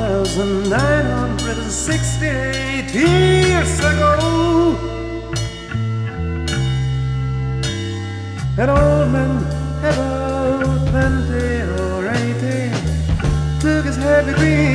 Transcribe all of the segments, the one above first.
1,968 years ago. An old man, about 20 or 80, took his heavy green.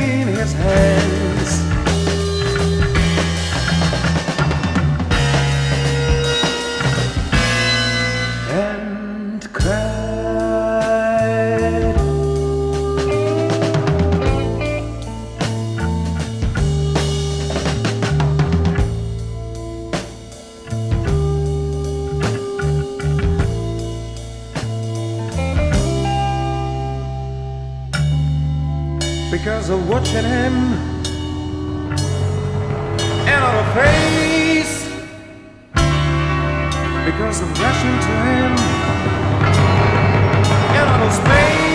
Because of watching him. And on her face because of rushing to him. In outer space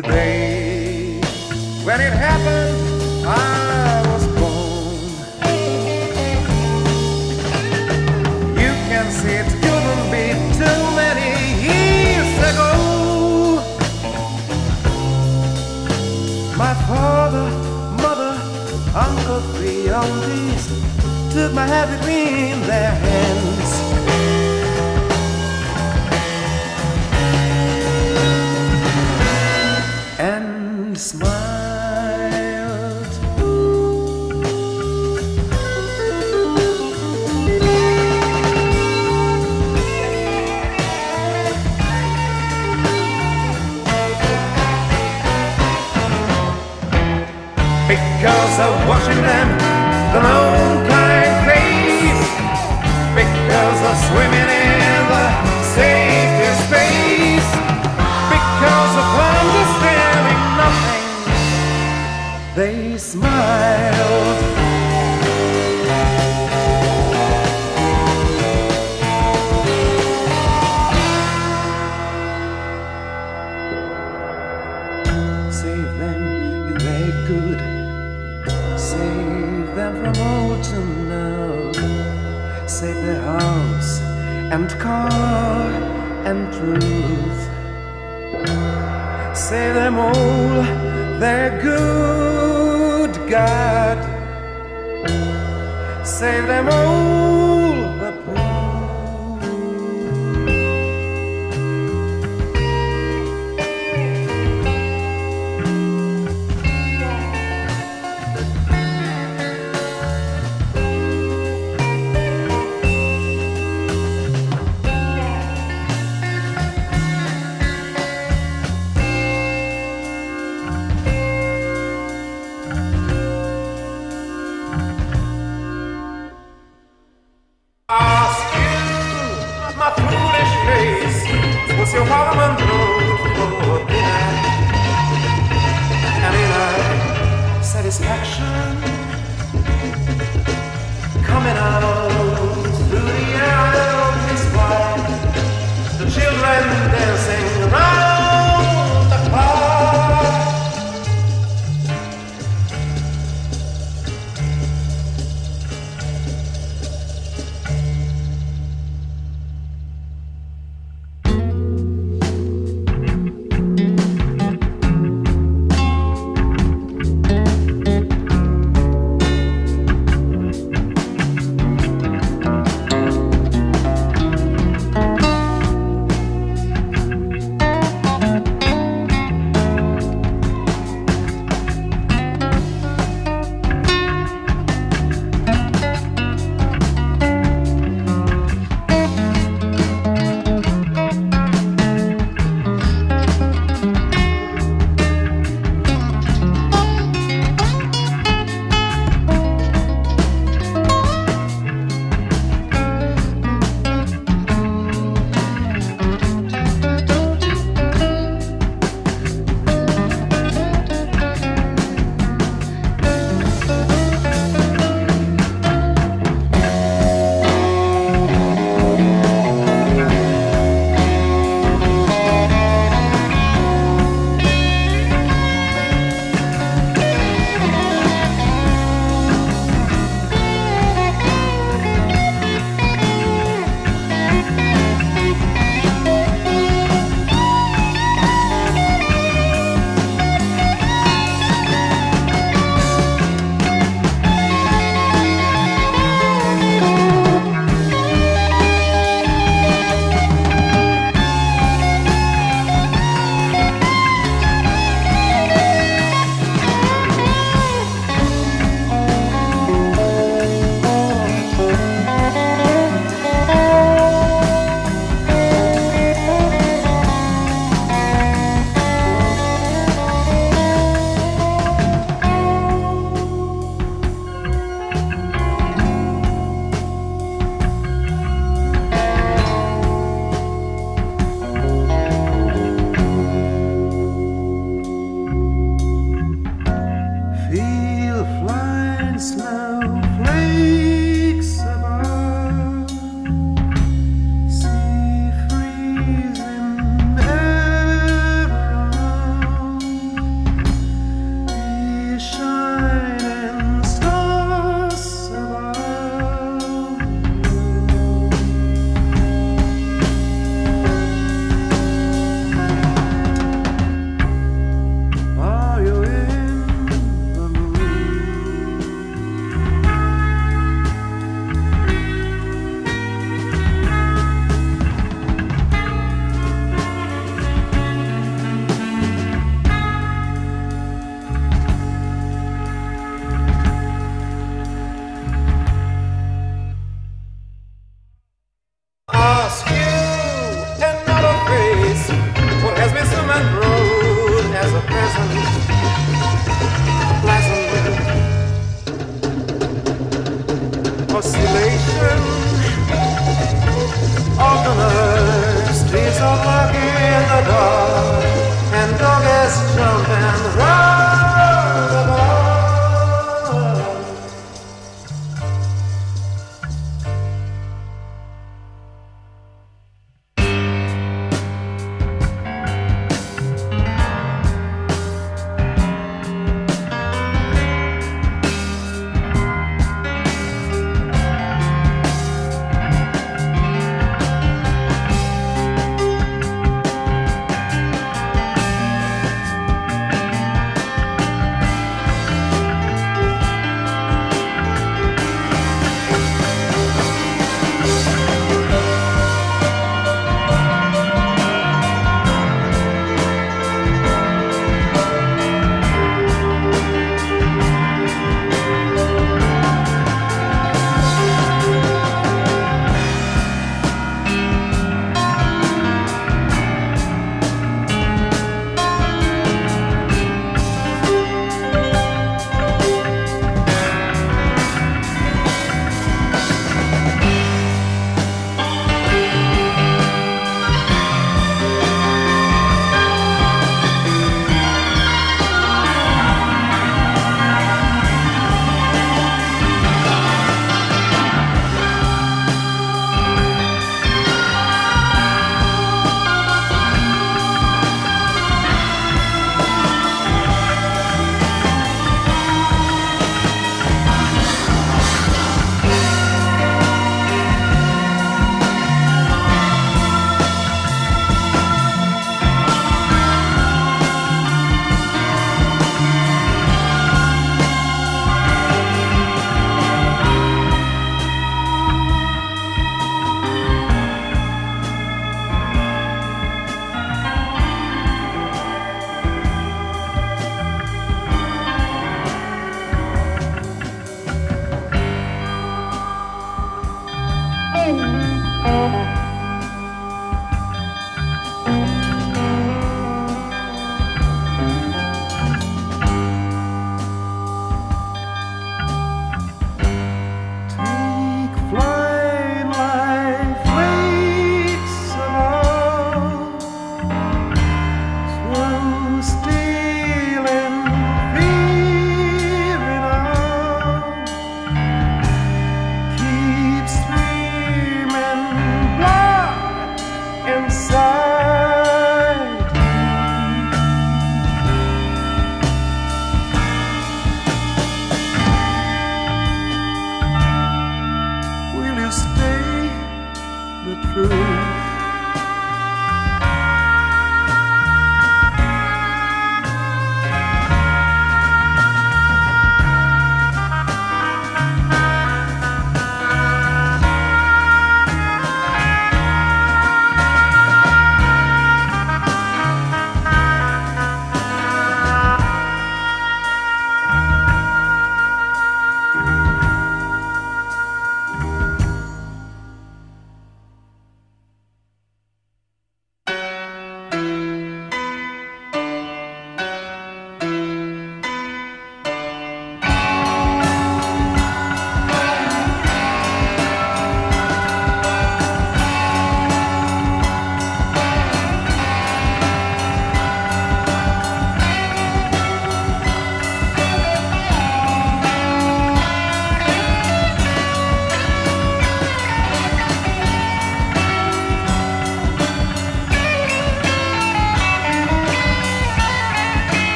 The day they smiled. Save them if they could. Save them from autumn now. Save their house and car and truth. Save them all, they're good God. Save them all,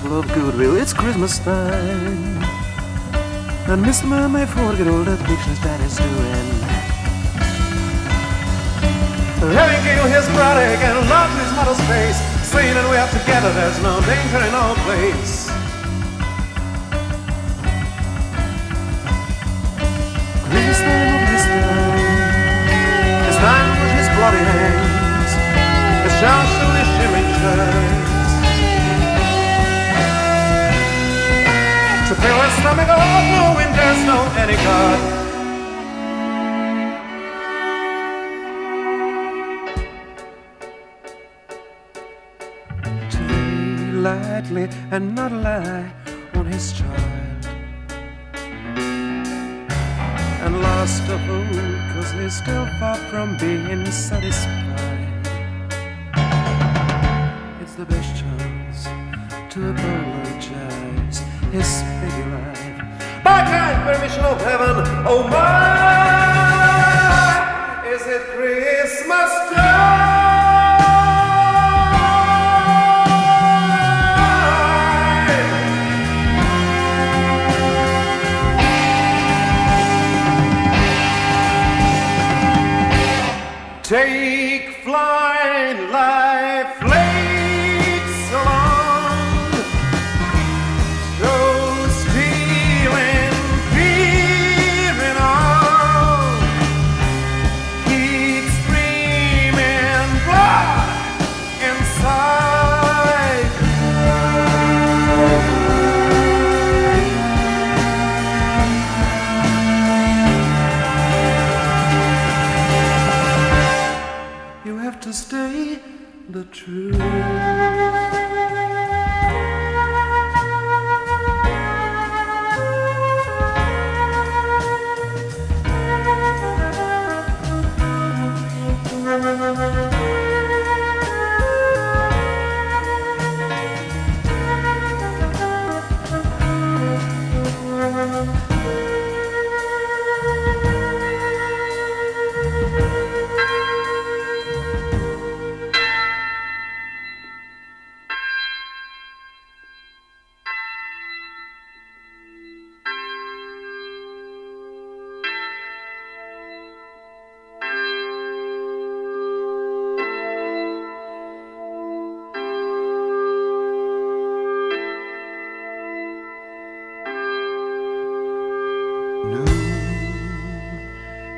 people of goodwill. It's Christmas time. And Mr. Man may forget all the pictures that he's doing. Giggled his product and loved his mother's face, saying that we are together, there's no danger in our place. Christmas time, oh Christmas time, it's time put his bloody hands, shouts to his shimmering shirts. To stomach, oh, knowing there's no any God. lightly and not lie on his child. And lost of hope, cause he's still far from being satisfied. It's the best chance to apologize, his baby life. By kind permission of heaven, oh my, is it Christmas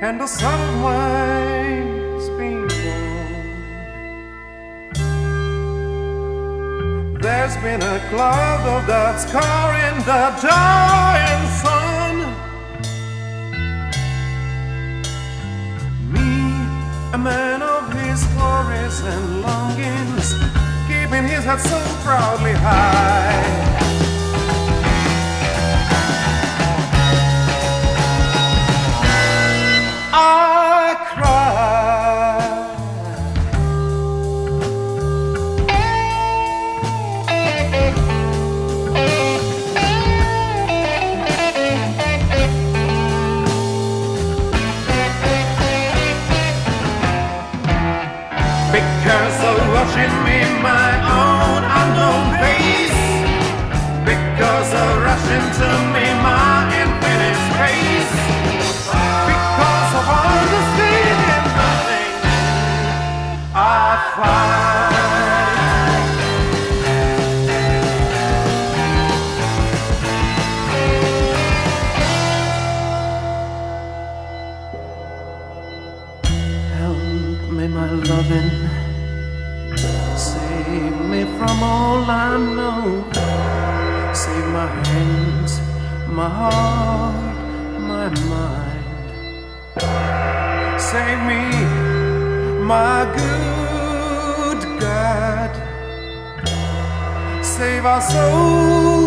and the sun of mine's been born. There's been a cloud of dust covering the dying sun. Me, a man of his glories and longings, keeping his head so proudly high. Save our souls